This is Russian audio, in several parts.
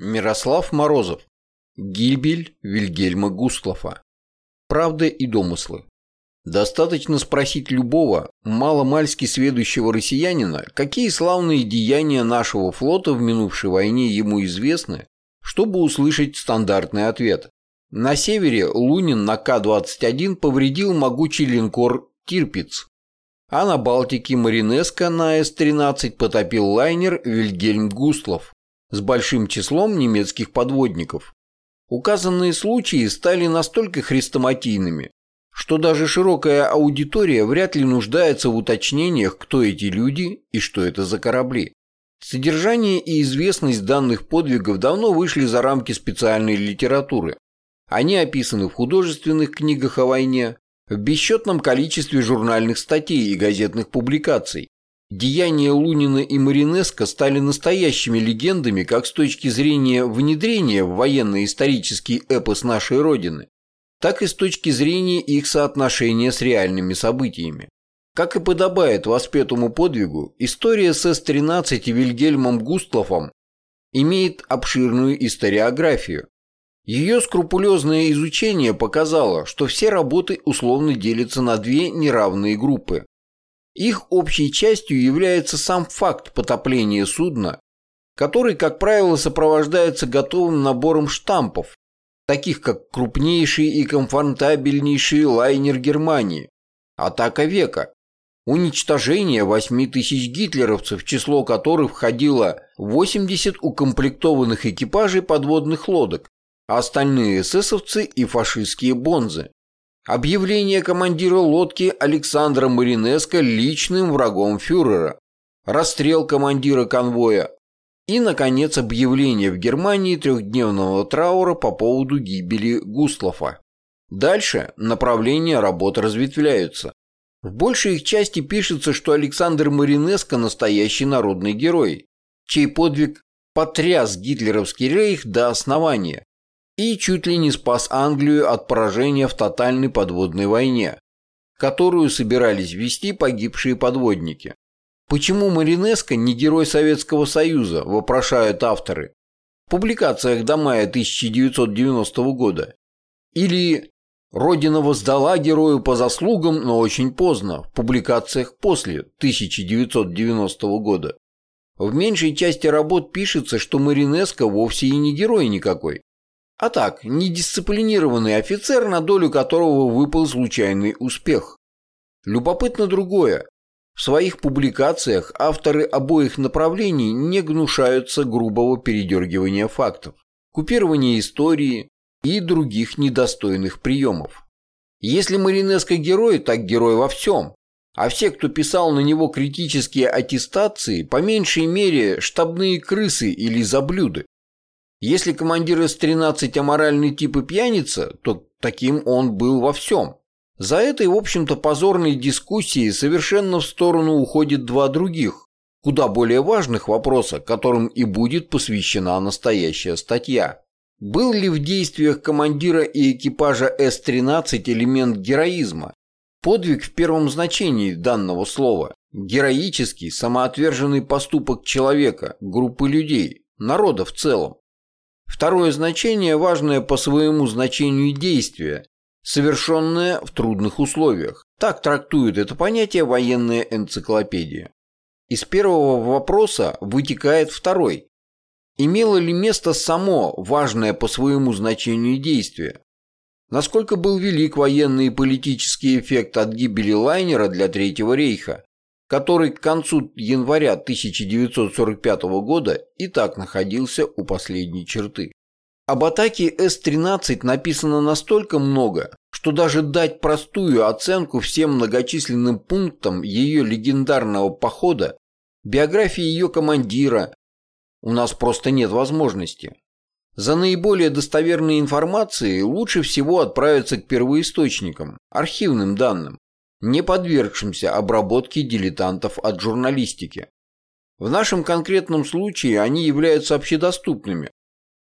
Мирослав Морозов. Гильбель Вильгельма Густлофа. Правда и домыслы. Достаточно спросить любого, маломальски сведущего россиянина, какие славные деяния нашего флота в минувшей войне ему известны, чтобы услышать стандартный ответ. На севере Лунин на К-21 повредил могучий линкор «Тирпиц», а на Балтике Маринеско на С-13 потопил лайнер «Вильгельм Густлов» с большим числом немецких подводников. Указанные случаи стали настолько хрестоматийными, что даже широкая аудитория вряд ли нуждается в уточнениях, кто эти люди и что это за корабли. Содержание и известность данных подвигов давно вышли за рамки специальной литературы. Они описаны в художественных книгах о войне, в бесчетном количестве журнальных статей и газетных публикаций. Деяния Лунина и Маринеско стали настоящими легендами как с точки зрения внедрения в военно-исторический эпос нашей Родины, так и с точки зрения их соотношения с реальными событиями. Как и подобает воспетому подвигу, история с С-13 и Вильгельмом Густлофом имеет обширную историографию. Ее скрупулезное изучение показало, что все работы условно делятся на две неравные группы. Их общей частью является сам факт потопления судна, который, как правило, сопровождается готовым набором штампов, таких как крупнейший и комфортабельнейший лайнер Германии, атака века, уничтожение 8 тысяч гитлеровцев, в число которых входило 80 укомплектованных экипажей подводных лодок, а остальные эсэсовцы и фашистские бонзы. Объявление командира лодки Александра Маринеско личным врагом фюрера. Расстрел командира конвоя и, наконец, объявление в Германии трехдневного траура по поводу гибели Густлофа. Дальше направления работ разветвляются. В большей их части пишется, что Александр Маринеско – настоящий народный герой, чей подвиг потряс гитлеровский рейх до основания и чуть ли не спас Англию от поражения в тотальной подводной войне, которую собирались вести погибшие подводники. Почему Маринеско не герой Советского Союза, вопрошают авторы. В публикациях до мая 1990 года. Или Родина воздала герою по заслугам, но очень поздно, в публикациях после 1990 года. В меньшей части работ пишется, что Маринеско вовсе и не герой никакой. А так, недисциплинированный офицер, на долю которого выпал случайный успех. Любопытно другое. В своих публикациях авторы обоих направлений не гнушаются грубого передергивания фактов, купирования истории и других недостойных приемов. Если Маринеско герой, так герой во всем. А все, кто писал на него критические аттестации, по меньшей мере штабные крысы или заблюды. Если командир С-13 аморальный тип и пьяница, то таким он был во всем. За этой, в общем-то, позорной дискуссией совершенно в сторону уходит два других, куда более важных вопроса, которым и будет посвящена настоящая статья. Был ли в действиях командира и экипажа С-13 элемент героизма? Подвиг в первом значении данного слова. Героический, самоотверженный поступок человека, группы людей, народа в целом. Второе значение, важное по своему значению действия, совершенное в трудных условиях. Так трактует это понятие военная энциклопедия. Из первого вопроса вытекает второй. Имело ли место само важное по своему значению действие? Насколько был велик военный и политический эффект от гибели лайнера для Третьего рейха, который к концу января 1945 года и так находился у последней черты? Об атаке С-13 написано настолько много, что даже дать простую оценку всем многочисленным пунктам ее легендарного похода, биографии ее командира, у нас просто нет возможности. За наиболее достоверной информацией лучше всего отправиться к первоисточникам, архивным данным, не подвергшимся обработке дилетантов от журналистики. В нашем конкретном случае они являются общедоступными,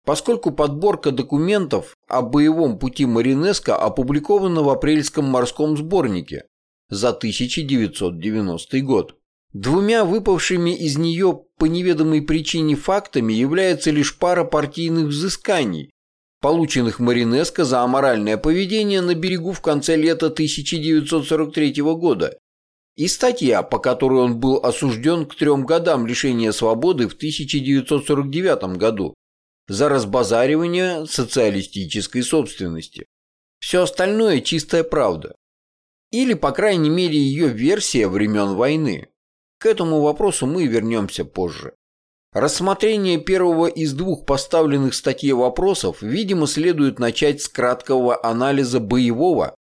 поскольку подборка документов о боевом пути Маринеско опубликована в апрельском морском сборнике за 1990 год. Двумя выпавшими из нее по неведомой причине фактами является лишь пара партийных взысканий, полученных Маринеско за аморальное поведение на берегу в конце лета 1943 года, и статья, по которой он был осужден к трем годам лишения свободы в 1949 году за разбазаривание социалистической собственности. Все остальное чистая правда. Или, по крайней мере, ее версия времен войны. К этому вопросу мы вернемся позже. Рассмотрение первого из двух поставленных в статье вопросов, видимо, следует начать с краткого анализа боевого,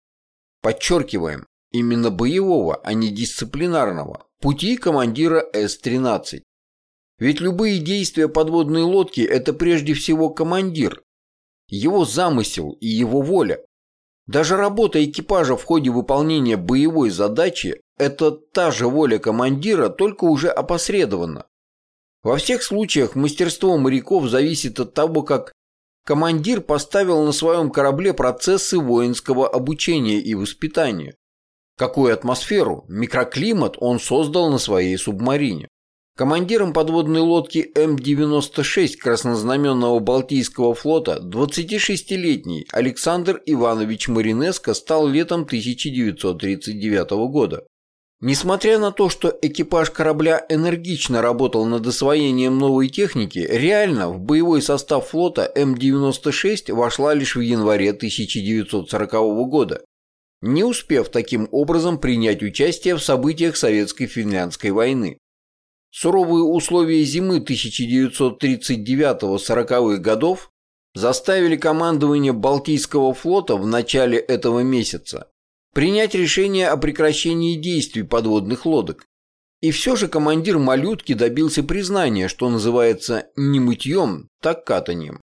подчеркиваем, именно боевого, а не дисциплинарного, пути командира С-13. Ведь любые действия подводной лодки – это прежде всего командир, его замысел и его воля. Даже работа экипажа в ходе выполнения боевой задачи – это та же воля командира, только уже опосредованно. Во всех случаях мастерство моряков зависит от того, как командир поставил на своем корабле процессы воинского обучения и воспитания. Какую атмосферу, микроклимат он создал на своей субмарине. Командиром подводной лодки М-96 Краснознаменного Балтийского флота 26-летний Александр Иванович Маринеско стал летом 1939 года. Несмотря на то, что экипаж корабля энергично работал над освоением новой техники, реально в боевой состав флота М-96 вошла лишь в январе 1940 года, не успев таким образом принять участие в событиях Советско-финляндской войны. Суровые условия зимы 1939-40-х годов заставили командование Балтийского флота в начале этого месяца принять решение о прекращении действий подводных лодок. И все же командир малютки добился признания, что называется не мытьем, так катанием.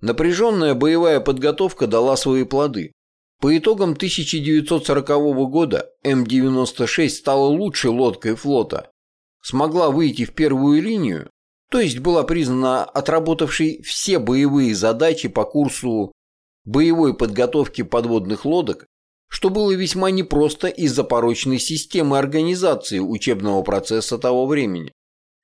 Напряженная боевая подготовка дала свои плоды. По итогам 1940 года М-96 стала лучшей лодкой флота, смогла выйти в первую линию, то есть была признана отработавшей все боевые задачи по курсу боевой подготовки подводных лодок что было весьма непросто из-за порочной системы организации учебного процесса того времени.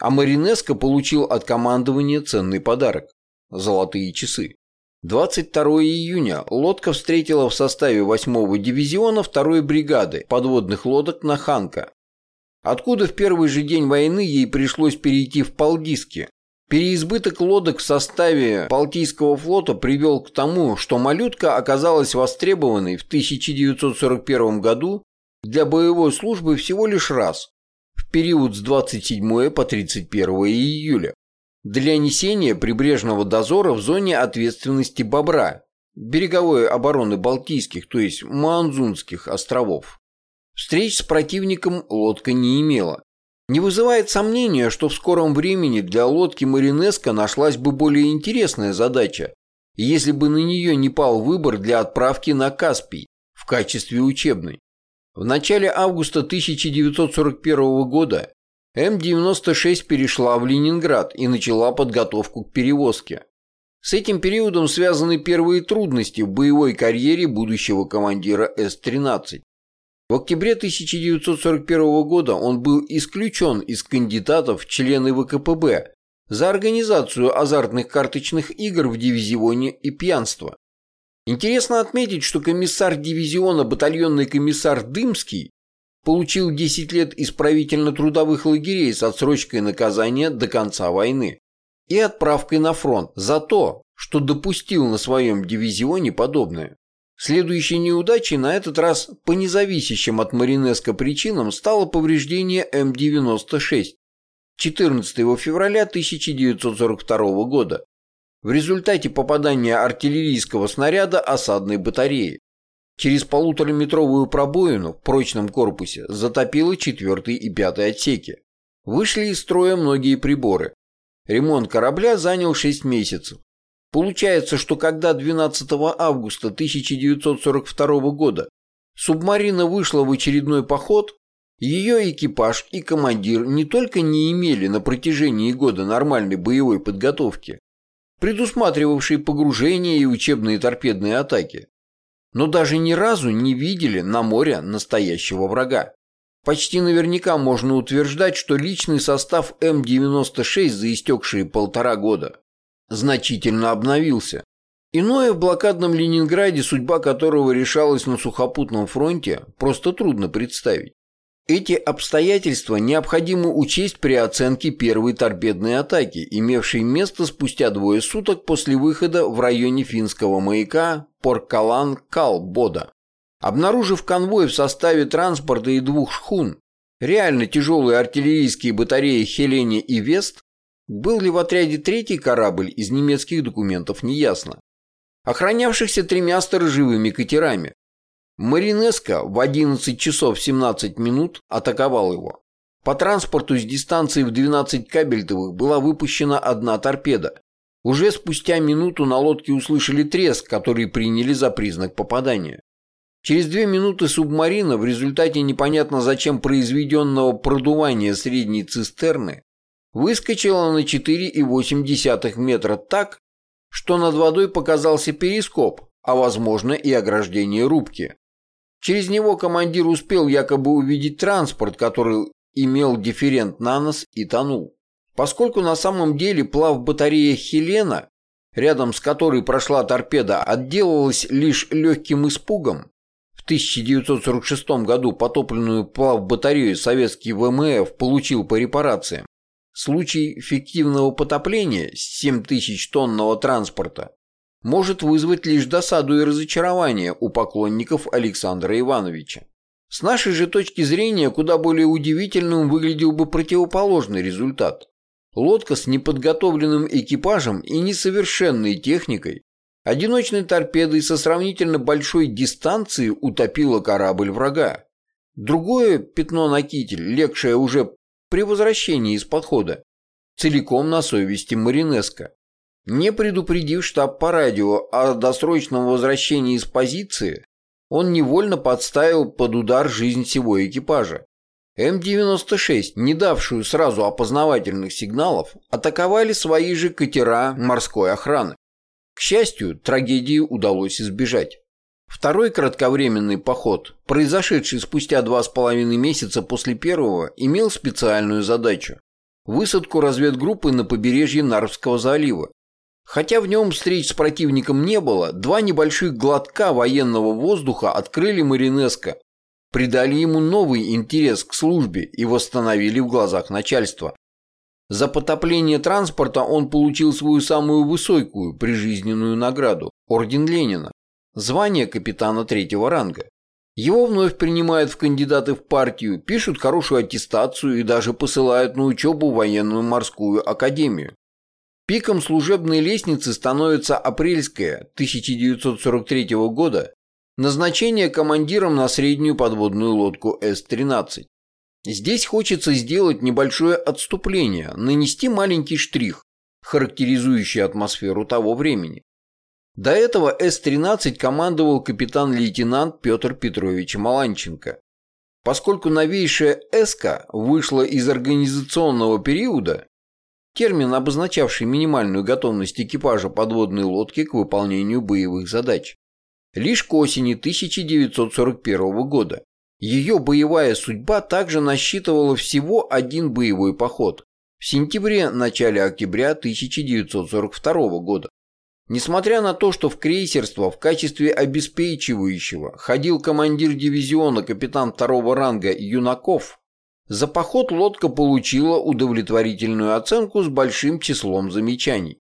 А Маринеско получил от командования ценный подарок – золотые часы. 22 июня лодка встретила в составе 8-го дивизиона 2-й бригады подводных лодок на Ханка, откуда в первый же день войны ей пришлось перейти в Палдиски, Переизбыток лодок в составе Балтийского флота привел к тому, что «малютка» оказалась востребованной в 1941 году для боевой службы всего лишь раз, в период с 27 по 31 июля, для несения прибрежного дозора в зоне ответственности «Бобра», береговой обороны Балтийских, то есть Манзунских островов. Встреч с противником лодка не имела. Не вызывает сомнения, что в скором времени для лодки Маринеско нашлась бы более интересная задача, если бы на нее не пал выбор для отправки на Каспий в качестве учебной. В начале августа 1941 года М-96 перешла в Ленинград и начала подготовку к перевозке. С этим периодом связаны первые трудности в боевой карьере будущего командира С-13. В октябре 1941 года он был исключен из кандидатов в члены ВКПБ за организацию азартных карточных игр в дивизионе и пьянство. Интересно отметить, что комиссар дивизиона батальонный комиссар Дымский получил 10 лет исправительно-трудовых лагерей с отсрочкой наказания до конца войны и отправкой на фронт за то, что допустил на своем дивизионе подобное. Следующей неудачей на этот раз по независящим от Маринеско причинам стало повреждение М-96 14 февраля 1942 года в результате попадания артиллерийского снаряда осадной батареи. Через полутораметровую пробоину в прочном корпусе затопило 4 и 5 отсеки. Вышли из строя многие приборы. Ремонт корабля занял 6 месяцев. Получается, что когда 12 августа 1942 года субмарина вышла в очередной поход, ее экипаж и командир не только не имели на протяжении года нормальной боевой подготовки, предусматривавшей погружение и учебные торпедные атаки, но даже ни разу не видели на море настоящего врага. почти наверняка можно утверждать, что личный состав М-96 за истекшие полтора года значительно обновился. Иное в блокадном Ленинграде, судьба которого решалась на сухопутном фронте, просто трудно представить. Эти обстоятельства необходимо учесть при оценке первой торпедной атаки, имевшей место спустя двое суток после выхода в районе финского маяка Поркалан-Кал-Бода. Обнаружив конвой в составе транспорта и двух шхун, реально тяжелые артиллерийские батареи Хелене и Вест, был ли в отряде третий корабль из немецких документов неясно, охранявшихся тремя сторожевыми катерами, Маринеско в 11 часов 17 минут атаковал его. По транспорту с дистанции в 12 кабельтовых была выпущена одна торпеда. Уже спустя минуту на лодке услышали треск, который приняли за признак попадания. Через две минуты субмарина в результате непонятно зачем произведенного продувания средней цистерны выскочила на 4,8 метра так, что над водой показался перископ, а возможно и ограждение рубки. Через него командир успел якобы увидеть транспорт, который имел дифферент на нос и тонул. Поскольку на самом деле плав батарея «Хелена», рядом с которой прошла торпеда, отделалась лишь легким испугом, в 1946 году потопленную плав батарею советский ВМФ получил по репарациям. Случай фиктивного потопления 7 тысяч тонного транспорта может вызвать лишь досаду и разочарование у поклонников Александра Ивановича. С нашей же точки зрения куда более удивительным выглядел бы противоположный результат. Лодка с неподготовленным экипажем и несовершенной техникой, одиночной торпедой со сравнительно большой дистанции утопила корабль врага. Другое пятно на китель, легшее уже при возвращении из подхода, целиком на совести Маринеско. Не предупредив штаб по радио о досрочном возвращении из позиции, он невольно подставил под удар жизнь всего экипажа. М-96, не давшую сразу опознавательных сигналов, атаковали свои же катера морской охраны. К счастью, трагедии удалось избежать. Второй кратковременный поход, произошедший спустя два с половиной месяца после первого, имел специальную задачу – высадку разведгруппы на побережье Нарвского залива, Хотя в нем встреч с противником не было, два небольших глотка военного воздуха открыли Маринеско, придали ему новый интерес к службе и восстановили в глазах начальства. За потопление транспорта он получил свою самую высокую прижизненную награду – Орден Ленина, звание капитана третьего ранга. Его вновь принимают в кандидаты в партию, пишут хорошую аттестацию и даже посылают на учебу в военную морскую академию. Пиком служебной лестницы становится апрельское 1943 года назначение командиром на среднюю подводную лодку С-13. Здесь хочется сделать небольшое отступление, нанести маленький штрих, характеризующий атмосферу того времени. До этого С-13 командовал капитан-лейтенант Петр Петрович Маланченко. Поскольку новейшая «Эска» вышла из организационного периода, термин, обозначавший минимальную готовность экипажа подводной лодки к выполнению боевых задач. Лишь к осени 1941 года. Ее боевая судьба также насчитывала всего один боевой поход в сентябре-начале октября 1942 года. Несмотря на то, что в крейсерство в качестве обеспечивающего ходил командир дивизиона капитан второго ранга Юнаков, за поход лодка получила удовлетворительную оценку с большим числом замечаний.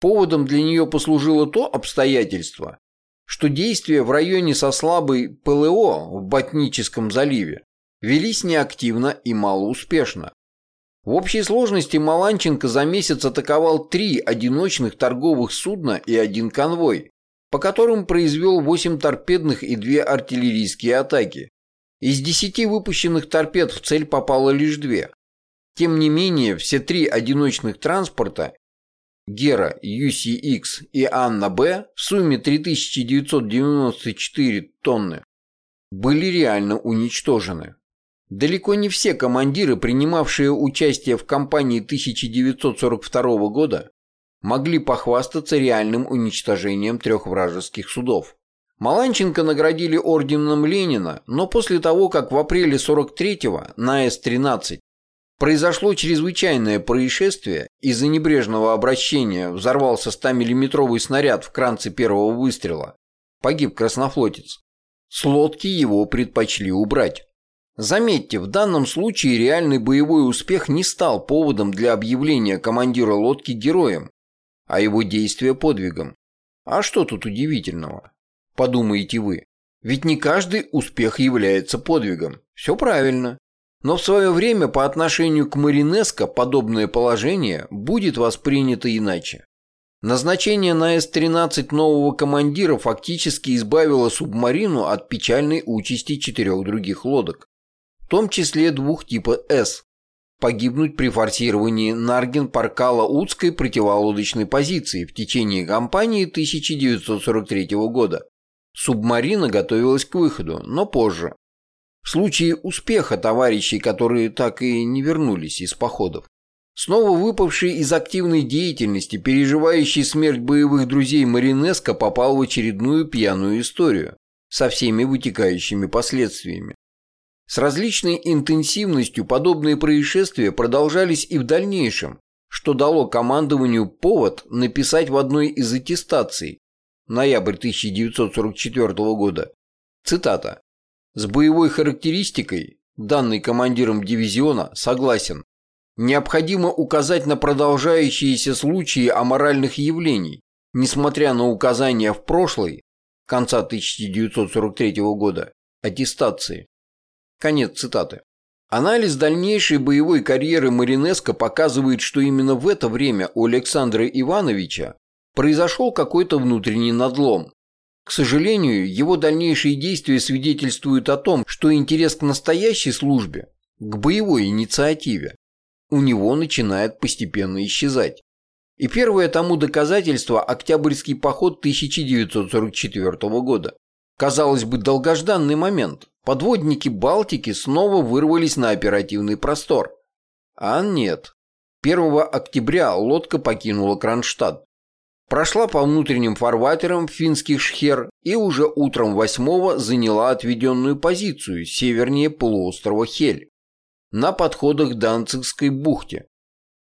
Поводом для нее послужило то обстоятельство, что действия в районе со слабой ПЛО в Ботническом заливе велись неактивно и малоуспешно. В общей сложности Маланченко за месяц атаковал три одиночных торговых судна и один конвой, по которым произвел восемь торпедных и две артиллерийские атаки, из десяти выпущенных торпед в цель попало лишь две. Тем не менее, все три одиночных транспорта Гера UCX и Анна Б в сумме 3994 тонны были реально уничтожены. Далеко не все командиры, принимавшие участие в кампании 1942 года, могли похвастаться реальным уничтожением трех вражеских судов. Маланченко наградили орденом Ленина, но после того, как в апреле 43-го на С-13 произошло чрезвычайное происшествие, из-за небрежного обращения взорвался 100-миллиметровый снаряд в кранце первого выстрела, погиб краснофлотец, с лодки его предпочли убрать. Заметьте, в данном случае реальный боевой успех не стал поводом для объявления командира лодки героем, а его действия подвигом. А что тут удивительного? подумаете вы. Ведь не каждый успех является подвигом. Все правильно. Но в свое время по отношению к Маринеско подобное положение будет воспринято иначе. Назначение на С-13 нового командира фактически избавило субмарину от печальной участи четырех других лодок, том числе двух типа С, погибнуть при форсировании Нарген-Паркала-Удской противолодочной позиции в течение кампании 1943 года. Субмарина готовилась к выходу, но позже. В случае успеха товарищей, которые так и не вернулись из походов, снова выпавший из активной деятельности, переживающий смерть боевых друзей Маринеско попал в очередную пьяную историю со всеми вытекающими последствиями. С различной интенсивностью подобные происшествия продолжались и в дальнейшем, что дало командованию повод написать в одной из аттестаций ноябрь 1944 года. Цитата. «С боевой характеристикой, данной командиром дивизиона, согласен. Необходимо указать на продолжающиеся случаи аморальных явлений, несмотря на указания в прошлой, конца 1943 года, аттестации». Конец цитаты. Анализ дальнейшей боевой карьеры Маринеско показывает, что именно в это время у Александра Ивановича произошел какой-то внутренний надлом. К сожалению, его дальнейшие действия свидетельствуют о том, что интерес к настоящей службе, к боевой инициативе, у него начинает постепенно исчезать. И первое тому доказательство – Октябрьский поход 1944 года. Казалось бы, долгожданный момент. Подводники Балтики снова вырвались на оперативный простор. А нет. 1 октября лодка покинула Кронштадт прошла по внутренним фарватерам финских шхер и уже утром 8 заняла отведенную позицию севернее полуострова Хель, на подходах к Данцигской бухте.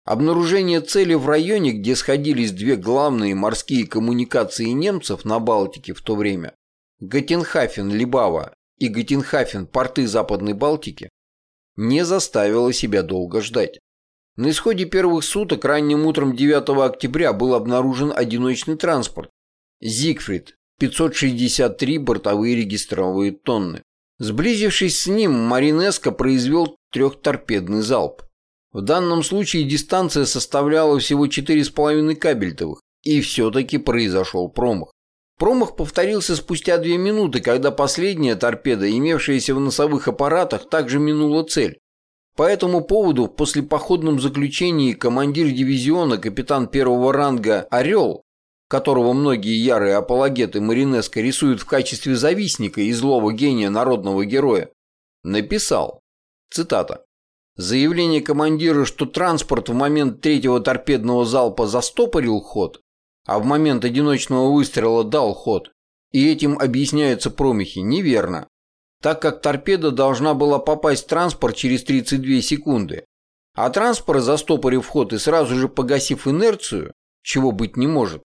Обнаружение цели в районе, где сходились две главные морские коммуникации немцев на Балтике в то время, Гаттенхафен-Либава и Гаттенхафен, порты Западной Балтики, не заставило себя долго ждать. На исходе первых суток ранним утром 9 октября был обнаружен одиночный транспорт «Зигфрид» 563 бортовые регистровые тонны. Сблизившись с ним, Маринеско произвел трехторпедный залп. В данном случае дистанция составляла всего 4,5 кабельтовых, и все-таки произошел промах. Промах повторился спустя две минуты, когда последняя торпеда, имевшаяся в носовых аппаратах, также минула цель. По этому поводу в послепоходном заключении командир дивизиона, капитан первого ранга «Орел», которого многие ярые апологеты Маринеско рисуют в качестве завистника и злого гения народного героя, написал, цитата, «Заявление командира, что транспорт в момент третьего торпедного залпа застопорил ход, а в момент одиночного выстрела дал ход, и этим объясняются промахи, неверно так как торпеда должна была попасть в транспорт через 32 секунды. А транспорт, застопорив ход и сразу же погасив инерцию, чего быть не может,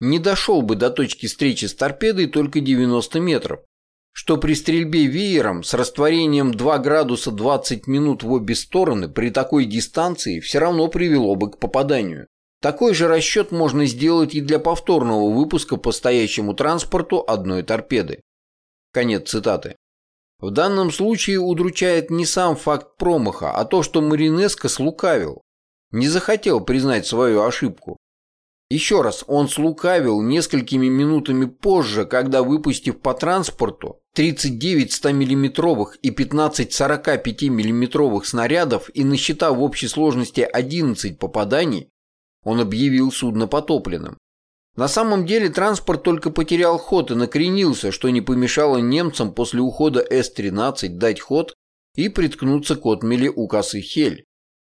не дошел бы до точки встречи с торпедой только 90 метров, что при стрельбе веером с растворением 2 градуса 20 минут в обе стороны при такой дистанции все равно привело бы к попаданию. Такой же расчет можно сделать и для повторного выпуска по стоящему транспорту одной торпеды. Конец цитаты. В данном случае удручает не сам факт промаха, а то, что Маринеско слукавил. Не захотел признать свою ошибку. Еще раз, он слукавил несколькими минутами позже, когда, выпустив по транспорту 39 100-мм и 15 45 мм снарядов и насчитав в общей сложности 11 попаданий, он объявил судно потопленным. На самом деле транспорт только потерял ход и накренился, что не помешало немцам после ухода С-13 дать ход и приткнуться к отмели у косы Хель.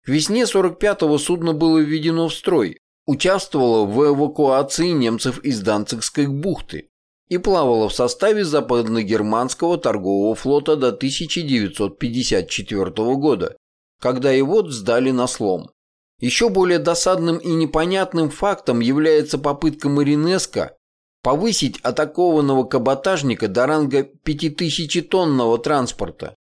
К весне 45-го судно было введено в строй, участвовало в эвакуации немцев из Данцигской бухты и плавала в составе западногерманского торгового флота до 1954 года, когда его сдали на слом. Еще более досадным и непонятным фактом является попытка Маринеско повысить атакованного каботажника до ранга 5000-тонного транспорта.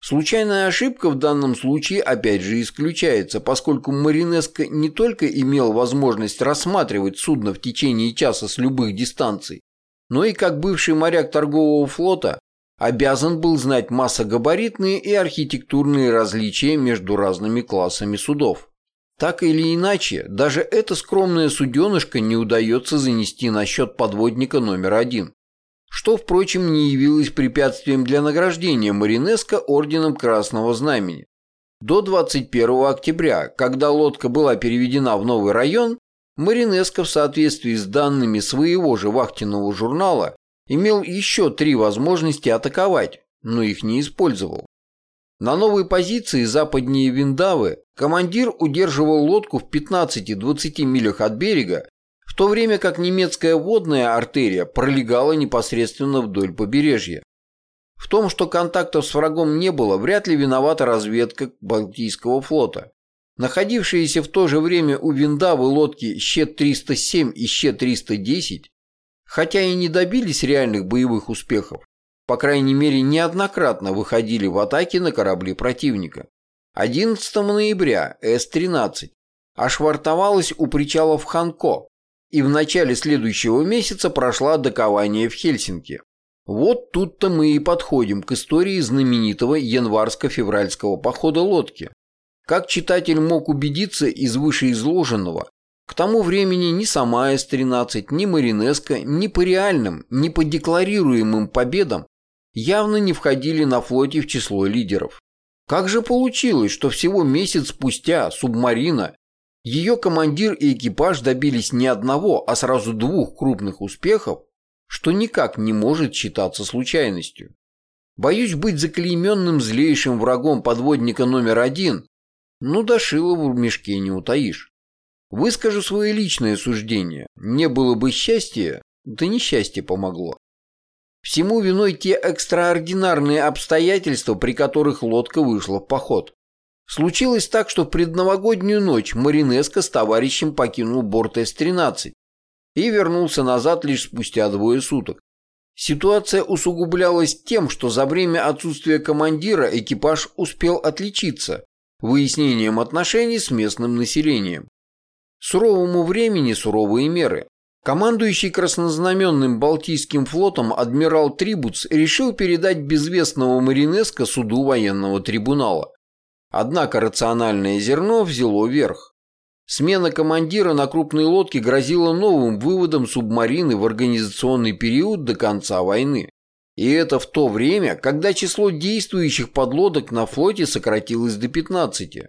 Случайная ошибка в данном случае опять же исключается, поскольку Маринеско не только имел возможность рассматривать судно в течение часа с любых дистанций, но и как бывший моряк торгового флота обязан был знать массогабаритные и архитектурные различия между разными классами судов. Так или иначе, даже это скромное суденышко не удается занести на счет подводника номер один, что, впрочем, не явилось препятствием для награждения Маринеско орденом Красного Знамени. До 21 октября, когда лодка была переведена в новый район, Маринеско в соответствии с данными своего же вахтенного журнала имел еще три возможности атаковать, но их не использовал. На новой позиции западнее Виндавы командир удерживал лодку в 15-20 милях от берега, в то время как немецкая водная артерия пролегала непосредственно вдоль побережья. В том, что контактов с врагом не было, вряд ли виновата разведка Балтийского флота. Находившиеся в то же время у Виндавы лодки Щет-307 и Щет-310, хотя и не добились реальных боевых успехов, по крайней мере неоднократно выходили в атаки на корабли противника. 11 ноября С-13 ошвартовалась у причалов Ханко и в начале следующего месяца прошла докование в Хельсинки. Вот тут-то мы и подходим к истории знаменитого январско-февральского похода лодки. Как читатель мог убедиться из вышеизложенного, к тому времени ни сама С-13, ни Маринеско, ни по реальным, ни по декларируемым победам явно не входили на флоте в число лидеров. Как же получилось, что всего месяц спустя субмарина, ее командир и экипаж добились не одного, а сразу двух крупных успехов, что никак не может считаться случайностью? Боюсь быть заклейменным злейшим врагом подводника номер один, ну да шило в мешке не утаишь. Выскажу свое личное суждение. Не было бы счастья, да несчастье помогло. Всему виной те экстраординарные обстоятельства, при которых лодка вышла в поход. Случилось так, что в предновогоднюю ночь Маринеско с товарищем покинул борт С-13 и вернулся назад лишь спустя двое суток. Ситуация усугублялась тем, что за время отсутствия командира экипаж успел отличиться выяснением отношений с местным населением. Суровому времени суровые меры. Командующий краснознаменным Балтийским флотом адмирал Трибуц решил передать безвестного Маринеско суду военного трибунала. Однако рациональное зерно взяло верх. Смена командира на крупной лодке грозила новым выводом субмарины в организационный период до конца войны. И это в то время, когда число действующих подлодок на флоте сократилось до 15.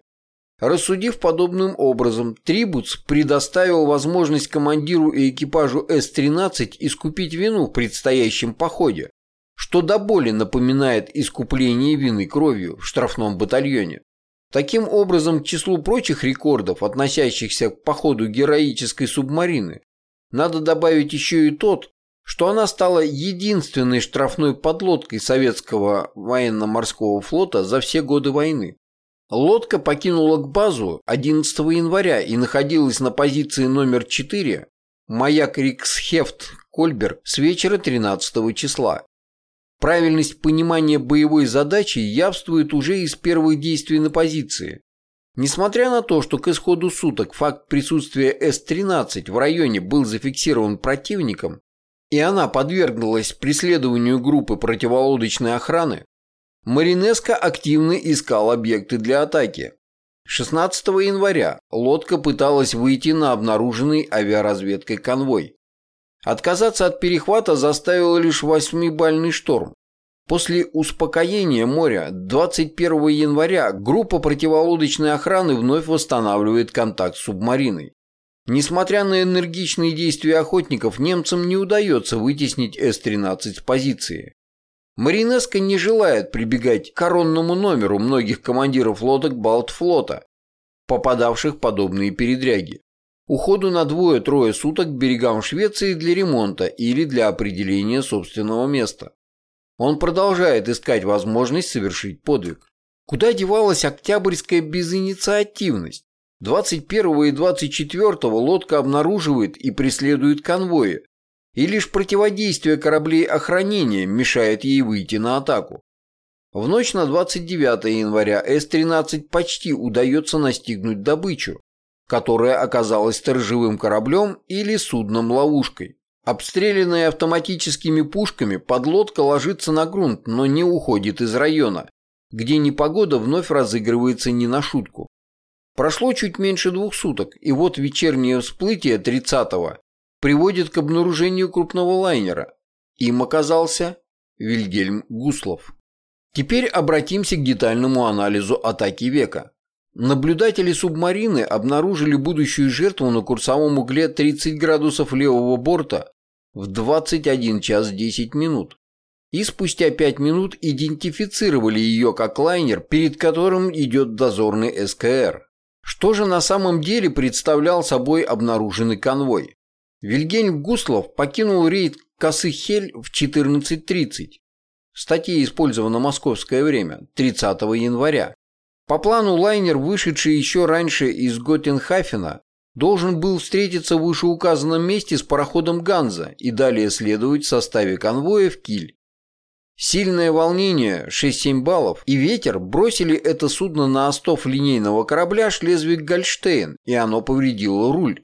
Рассудив подобным образом, Трибуц предоставил возможность командиру и экипажу С-13 искупить вину в предстоящем походе, что до боли напоминает искупление вины кровью в штрафном батальоне. Таким образом, к числу прочих рекордов, относящихся к походу героической субмарины, надо добавить еще и тот, что она стала единственной штрафной подлодкой советского военно-морского флота за все годы войны. Лодка покинула к базу 11 января и находилась на позиции номер 4 маяк Риксхефт Кольбер с вечера 13 числа. Правильность понимания боевой задачи явствует уже из первых действий на позиции. Несмотря на то, что к исходу суток факт присутствия С-13 в районе был зафиксирован противником, и она подверглась преследованию группы противолодочной охраны, Маринеско активно искал объекты для атаки. 16 января лодка пыталась выйти на обнаруженный авиаразведкой конвой. Отказаться от перехвата заставил лишь восьмибальный шторм. После успокоения моря 21 января группа противолодочной охраны вновь восстанавливает контакт с субмариной. Несмотря на энергичные действия охотников, немцам не удается вытеснить С-13 с позиции. Маринеско не желает прибегать к коронному номеру многих командиров лодок Балтфлота, попадавших в подобные передряги. уходу на двое-трое суток к берегам Швеции для ремонта или для определения собственного места. Он продолжает искать возможность совершить подвиг. Куда девалась октябрьская безинициативность? 21 и 24 лодка обнаруживает и преследует конвои, и лишь противодействие кораблей охранения мешает ей выйти на атаку. В ночь на 29 января С-13 почти удается настигнуть добычу, которая оказалась сторожевым кораблем или судном-ловушкой. Обстрелянная автоматическими пушками, подлодка ложится на грунт, но не уходит из района, где непогода вновь разыгрывается не на шутку. Прошло чуть меньше двух суток, и вот вечернее всплытие 30-го приводит к обнаружению крупного лайнера. Им оказался Вильгельм Гуслов. Теперь обратимся к детальному анализу атаки века. Наблюдатели субмарины обнаружили будущую жертву на курсовом угле 30 градусов левого борта в 21 час 10 минут. И спустя 5 минут идентифицировали ее как лайнер, перед которым идет дозорный СКР. Что же на самом деле представлял собой обнаруженный конвой? Вильгельм Гуслов покинул рейд Косы-Хель в 14.30. В статье использовано московское время, 30 января. По плану лайнер, вышедший еще раньше из Готтенхафена, должен был встретиться в вышеуказанном месте с пароходом «Ганза» и далее следовать в составе конвоя в Киль. Сильное волнение, 6-7 баллов, и ветер бросили это судно на остов линейного корабля «Шлезвиг-Гольштейн», и оно повредило руль.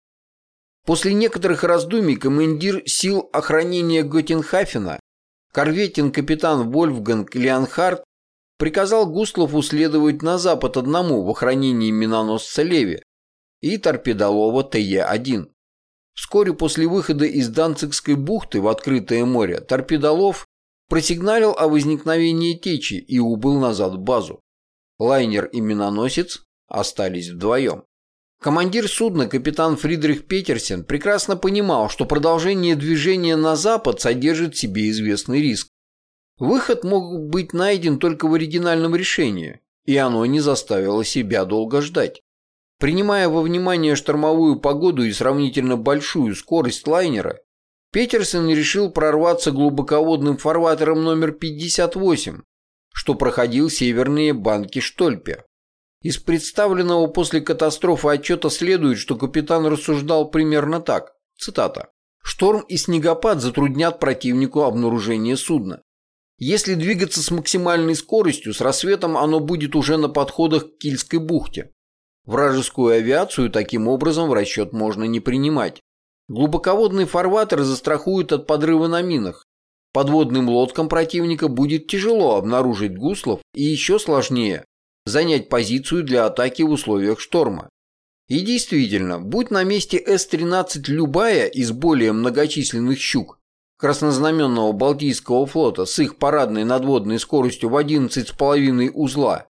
После некоторых раздумий командир сил охранения Готтенхафена, корветин капитан Вольфганг Леонхард, приказал Густлову следовать на запад одному в охранении миноносца Леви и торпедолова ТЕ-1. Вскоре после выхода из Данцигской бухты в открытое море торпедолов просигналил о возникновении течи и убыл назад в базу. Лайнер и миноносец остались вдвоем. Командир судна, капитан Фридрих Петерсен, прекрасно понимал, что продолжение движения на запад содержит в себе известный риск. Выход мог быть найден только в оригинальном решении, и оно не заставило себя долго ждать. Принимая во внимание штормовую погоду и сравнительно большую скорость лайнера, Петерсон решил прорваться глубоководным фарватером номер 58, что проходил северные банки Штольпе. Из представленного после катастрофы отчета следует, что капитан рассуждал примерно так, цитата, «Шторм и снегопад затруднят противнику обнаружение судна. Если двигаться с максимальной скоростью, с рассветом оно будет уже на подходах к Кильской бухте. Вражескую авиацию таким образом в расчет можно не принимать. Глубоководный фарватер застрахует от подрыва на минах. Подводным лодкам противника будет тяжело обнаружить гуслов и еще сложнее занять позицию для атаки в условиях шторма. И действительно, будь на месте С-13 любая из более многочисленных «щук», краснознаменного Балтийского флота с их парадной надводной скоростью в 11,5 узла,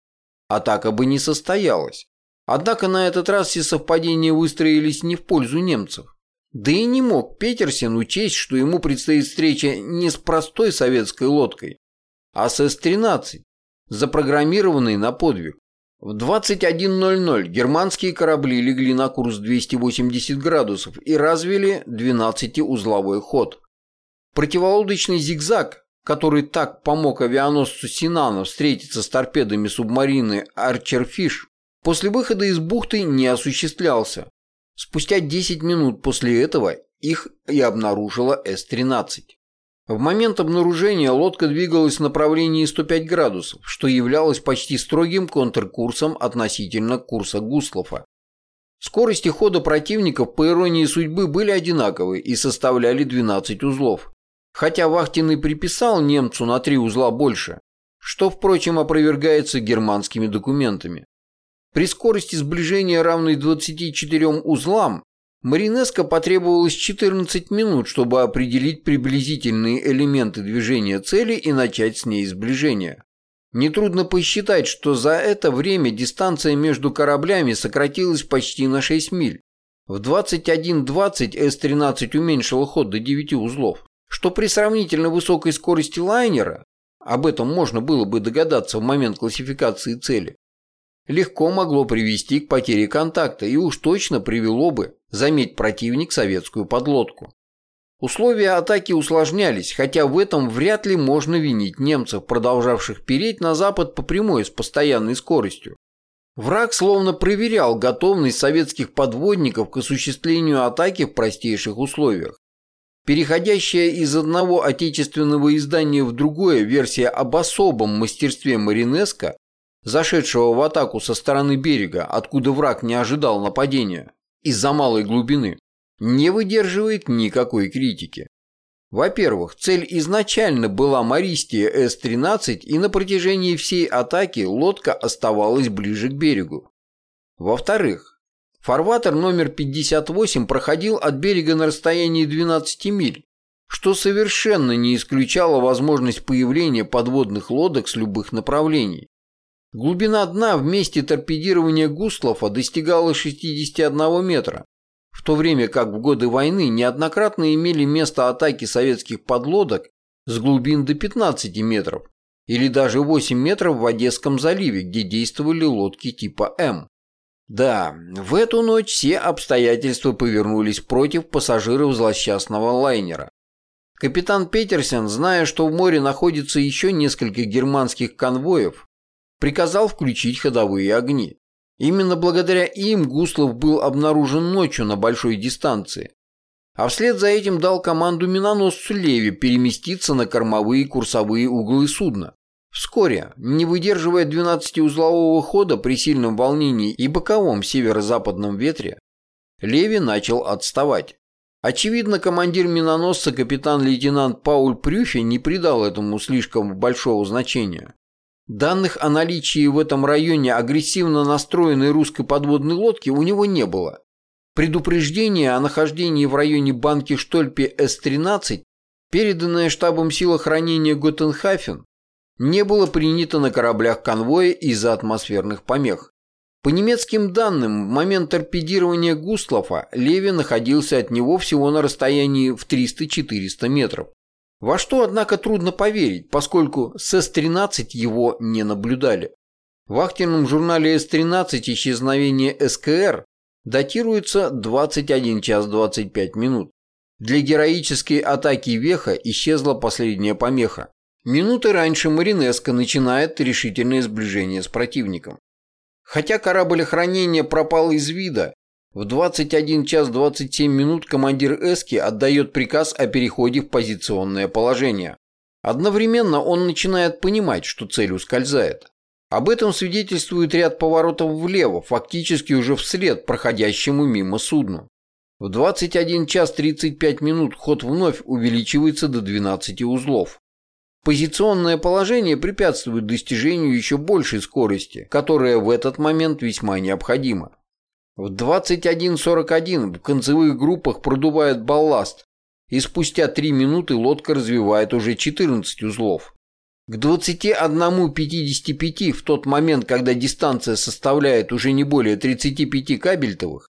атака бы не состоялась. Однако на этот раз все совпадения выстроились не в пользу немцев. Да и не мог Петерсен учесть, что ему предстоит встреча не с простой советской лодкой, а с С-13, запрограммированной на подвиг. В 21.00 германские корабли легли на курс 280 градусов и развили 12-узловой ход. Противолодочный зигзаг, который так помог авианосцу Синана встретиться с торпедами субмарины «Арчерфиш», после выхода из бухты не осуществлялся. Спустя 10 минут после этого их и обнаружила С-13. В момент обнаружения лодка двигалась в направлении 105 градусов, что являлось почти строгим контркурсом относительно курса Гуслофа. Скорости хода противников, по иронии судьбы, были одинаковы и составляли 12 узлов хотя Вахтин приписал немцу на три узла больше, что, впрочем, опровергается германскими документами. При скорости сближения, равной 24 узлам, Маринеско потребовалось 14 минут, чтобы определить приблизительные элементы движения цели и начать с ней сближение. Нетрудно посчитать, что за это время дистанция между кораблями сократилась почти на 6 миль. В 21.20 С-13 уменьшил ход до 9 узлов что при сравнительно высокой скорости лайнера, об этом можно было бы догадаться в момент классификации цели, легко могло привести к потере контакта и уж точно привело бы, заметь противник, советскую подлодку. Условия атаки усложнялись, хотя в этом вряд ли можно винить немцев, продолжавших переть на запад по прямой с постоянной скоростью. Враг словно проверял готовность советских подводников к осуществлению атаки в простейших условиях. Переходящая из одного отечественного издания в другое версия об особом мастерстве Маринеско, зашедшего в атаку со стороны берега, откуда враг не ожидал нападения, из-за малой глубины, не выдерживает никакой критики. Во-первых, цель изначально была Мористия С-13, и на протяжении всей атаки лодка оставалась ближе к берегу. Во-вторых, фарватер номер 58 проходил от берега на расстоянии 12 миль, что совершенно не исключало возможность появления подводных лодок с любых направлений. Глубина дна в месте торпедирования Густлофа достигала 61 метра, в то время как в годы войны неоднократно имели место атаки советских подлодок с глубин до 15 метров или даже 8 метров в Одесском заливе, где действовали лодки типа М. Да, в эту ночь все обстоятельства повернулись против пассажиров злосчастного лайнера. Капитан Петерсен, зная, что в море находится еще несколько германских конвоев, приказал включить ходовые огни. Именно благодаря им Гуслов был обнаружен ночью на большой дистанции. А вслед за этим дал команду миноносцу Леви переместиться на кормовые курсовые углы судна. Вскоре, не выдерживая 12-узлового хода при сильном волнении и боковом северо-западном ветре, Леви начал отставать. Очевидно, командир миноносца капитан-лейтенант Пауль Прюфи не придал этому слишком большого значения. Данных о наличии в этом районе агрессивно настроенной русской подводной лодки у него не было. Предупреждение о нахождении в районе банки Штольпе С-13, переданное штабом сил охранения Готенхафен, не было принято на кораблях конвоя из-за атмосферных помех. По немецким данным, в момент торпедирования Густлофа Леви находился от него всего на расстоянии в 300-400 метров. Во что, однако, трудно поверить, поскольку с С-13 его не наблюдали. В вахтенном журнале С-13 исчезновение СКР датируется 21 час 25 минут. Для героической атаки Веха исчезла последняя помеха. Минуты раньше Маринеско начинает решительное сближение с противником. Хотя корабль охранения пропал из вида, в 21 час 27 минут командир Эски отдает приказ о переходе в позиционное положение. Одновременно он начинает понимать, что цель ускользает. Об этом свидетельствует ряд поворотов влево, фактически уже вслед проходящему мимо судну. В 21 час 35 минут ход вновь увеличивается до 12 узлов. Позиционное положение препятствует достижению еще большей скорости, которая в этот момент весьма необходима. В 21.41 в концевых группах продувает балласт, и спустя 3 минуты лодка развивает уже 14 узлов. К 21.55 в тот момент, когда дистанция составляет уже не более 35 кабельтовых,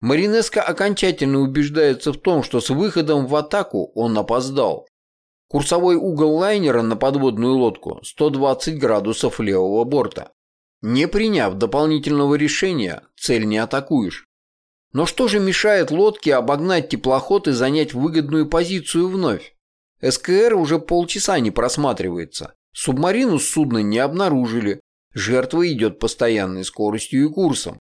Маринеско окончательно убеждается в том, что с выходом в атаку он опоздал. Курсовой угол лайнера на подводную лодку 120 градусов левого борта. Не приняв дополнительного решения, цель не атакуешь. Но что же мешает лодке обогнать теплоход и занять выгодную позицию вновь? СКР уже полчаса не просматривается. Субмарину с судна не обнаружили. Жертва идет постоянной скоростью и курсом.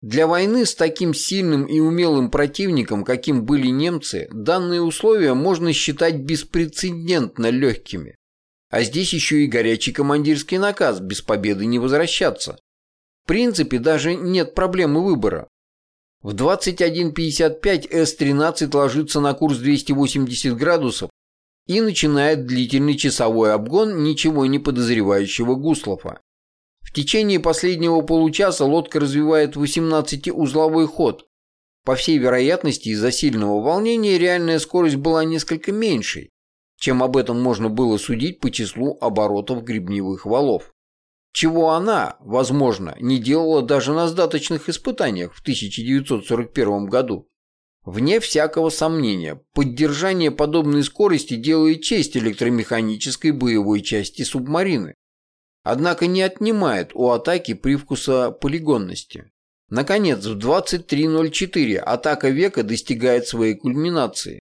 Для войны с таким сильным и умелым противником, каким были немцы, данные условия можно считать беспрецедентно легкими. А здесь еще и горячий командирский наказ без победы не возвращаться. В принципе, даже нет проблемы выбора. В 21.55 С-13 ложится на курс 280 градусов и начинает длительный часовой обгон ничего не подозревающего Гуслова. В течение последнего получаса лодка развивает 18-узловой ход. По всей вероятности, из-за сильного волнения реальная скорость была несколько меньшей, чем об этом можно было судить по числу оборотов гребневых валов. Чего она, возможно, не делала даже на сдаточных испытаниях в 1941 году. Вне всякого сомнения, поддержание подобной скорости делает честь электромеханической боевой части субмарины. однако не отнимает у атаки привкуса полигонности. Наконец, в 23.04 атака века достигает своей кульминации.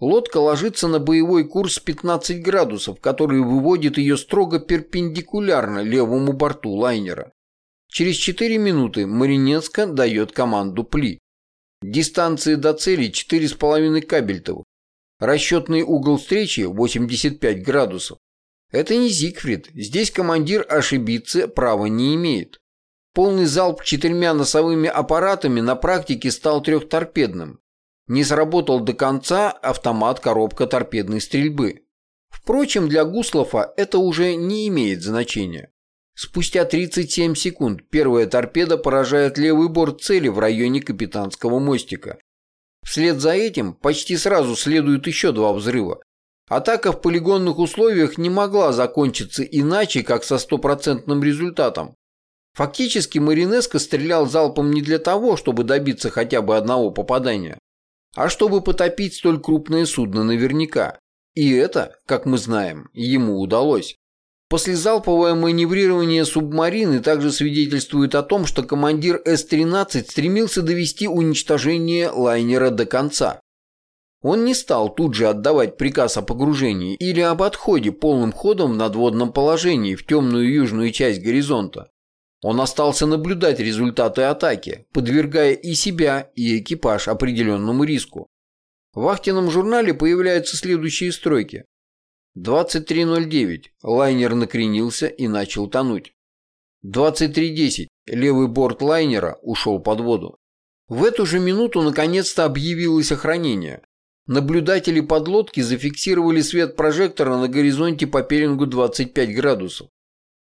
Лодка ложится на боевой курс 15 градусов, который выводит ее строго перпендикулярно левому борту лайнера. Через 4 минуты Маринецка дает команду пли. Дистанции до цели 4,5 кабельтовых. Расчетный угол встречи 85 градусов. Это не Зигфрид, здесь командир ошибиться права не имеет. Полный залп четырьмя носовыми аппаратами на практике стал трехторпедным. Не сработал до конца автомат-коробка торпедной стрельбы. Впрочем, для Гуслова это уже не имеет значения. Спустя 37 секунд первая торпеда поражает левый борт цели в районе капитанского мостика. Вслед за этим почти сразу следуют еще два взрыва. Атака в полигонных условиях не могла закончиться иначе, как со стопроцентным результатом. Фактически Маринеско стрелял залпом не для того, чтобы добиться хотя бы одного попадания, а чтобы потопить столь крупное судно наверняка. И это, как мы знаем, ему удалось. Послезалповое маневрирование субмарины также свидетельствует о том, что командир С-13 стремился довести уничтожение лайнера до конца. Он не стал тут же отдавать приказ о погружении или об отходе полным ходом в надводном положении в темную южную часть горизонта. Он остался наблюдать результаты атаки, подвергая и себя, и экипаж определенному риску. В вахтенном журнале появляются следующие строки. 23.09. Лайнер накренился и начал тонуть. 23.10. Левый борт лайнера ушел под воду. В эту же минуту наконец-то объявилось охранение. Наблюдатели подлодки зафиксировали свет прожектора на горизонте по пеленгу 25 градусов.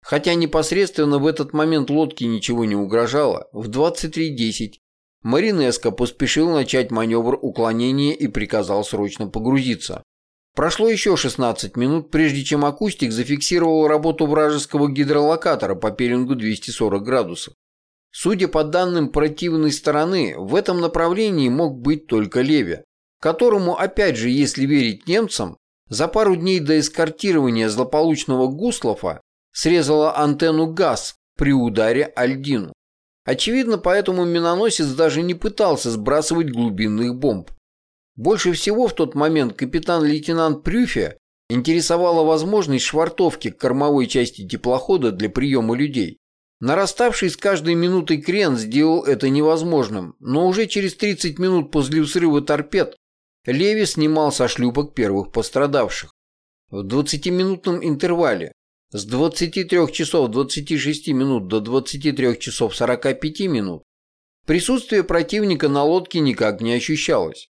Хотя непосредственно в этот момент лодке ничего не угрожало, в 23.10 Маринеско поспешил начать маневр уклонения и приказал срочно погрузиться. Прошло еще 16 минут, прежде чем акустик зафиксировал работу вражеского гидролокатора по пеленгу 240 градусов. Судя по данным противной стороны, в этом направлении мог быть только Леве которому, опять же, если верить немцам, за пару дней до эскортирования злополучного Гуслова срезала антенну ГАЗ при ударе Альдину. Очевидно, поэтому миноносец даже не пытался сбрасывать глубинных бомб. Больше всего в тот момент капитан-лейтенант Прюфе интересовала возможность швартовки кормовой части теплохода для приема людей. Нараставший с каждой минутой крен сделал это невозможным, но уже через 30 минут после взрыва торпед Леви снимал со шлюпок первых пострадавших. В 20-минутном интервале с 23 часов 26 минут до 23 часов 45 минут присутствие противника на лодке никак не ощущалось.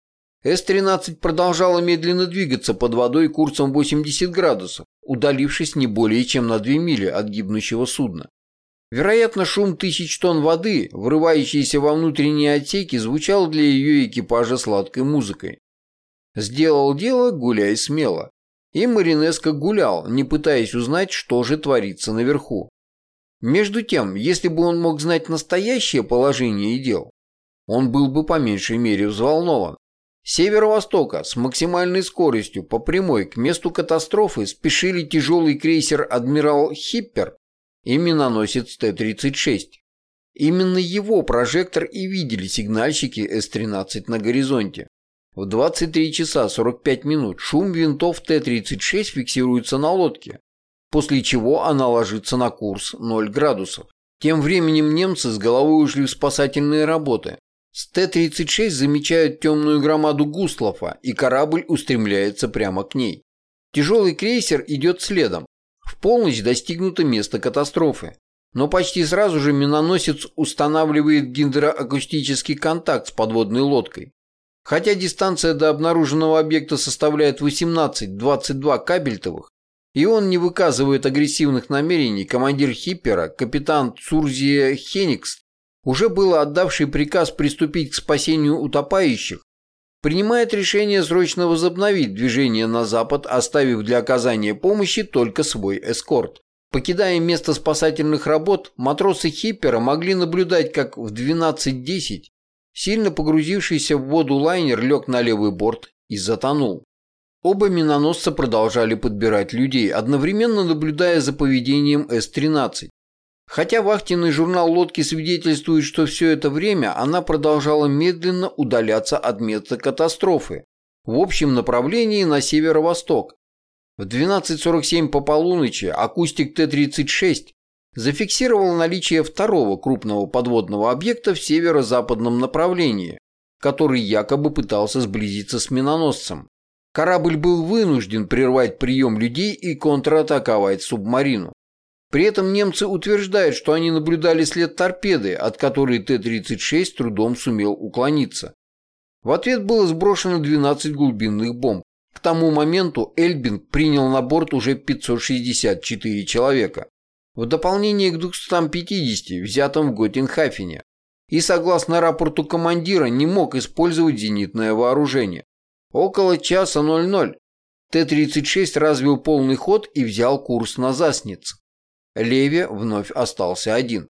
С-13 продолжала медленно двигаться под водой курсом 80 градусов, удалившись не более чем на 2 мили от гибнущего судна. Вероятно, шум тысяч тонн воды, врывающийся во внутренние отсеки, звучал для ее экипажа сладкой музыкой. Сделал дело, гуляй смело. И Маринеско гулял, не пытаясь узнать, что же творится наверху. Между тем, если бы он мог знать настоящее положение дел, он был бы по меньшей мере взволнован. Северо-востока с максимальной скоростью по прямой к месту катастрофы спешили тяжелый крейсер «Адмирал Хиппер» и миноносец Т-36. Именно его прожектор и видели сигнальщики С-13 на горизонте. В 23 часа 45 минут шум винтов Т-36 фиксируется на лодке, после чего она ложится на курс 0 градусов. Тем временем немцы с головой ушли в спасательные работы. С Т-36 замечают темную громаду Густлофа, и корабль устремляется прямо к ней. Тяжелый крейсер идет следом. В полночь достигнуто место катастрофы. Но почти сразу же миноносец устанавливает гидроакустический контакт с подводной лодкой. Хотя дистанция до обнаруженного объекта составляет 18-22 кабельтовых, и он не выказывает агрессивных намерений, командир Хиппера, капитан Цурзия Хеникс, уже было отдавший приказ приступить к спасению утопающих, принимает решение срочно возобновить движение на запад, оставив для оказания помощи только свой эскорт. Покидая место спасательных работ, матросы Хиппера могли наблюдать, как в 12.10 Сильно погрузившийся в воду лайнер лег на левый борт и затонул. Оба миноносца продолжали подбирать людей, одновременно наблюдая за поведением С-13. Хотя вахтенный журнал лодки свидетельствует, что все это время она продолжала медленно удаляться от места катастрофы в общем направлении на северо-восток. В 12.47 по полуночи акустик Т-36 зафиксировал наличие второго крупного подводного объекта в северо-западном направлении, который якобы пытался сблизиться с миноносцем. Корабль был вынужден прервать прием людей и контратаковать субмарину. При этом немцы утверждают, что они наблюдали след торпеды, от которой Т-36 трудом сумел уклониться. В ответ было сброшено 12 глубинных бомб. К тому моменту Эльбинг принял на борт уже 564 человека, в дополнение к 250, взятым в Готенхафене, и, согласно рапорту командира, не мог использовать зенитное вооружение. Около часа 00 Т-36 развил полный ход и взял курс на Засниц. Леви вновь остался один.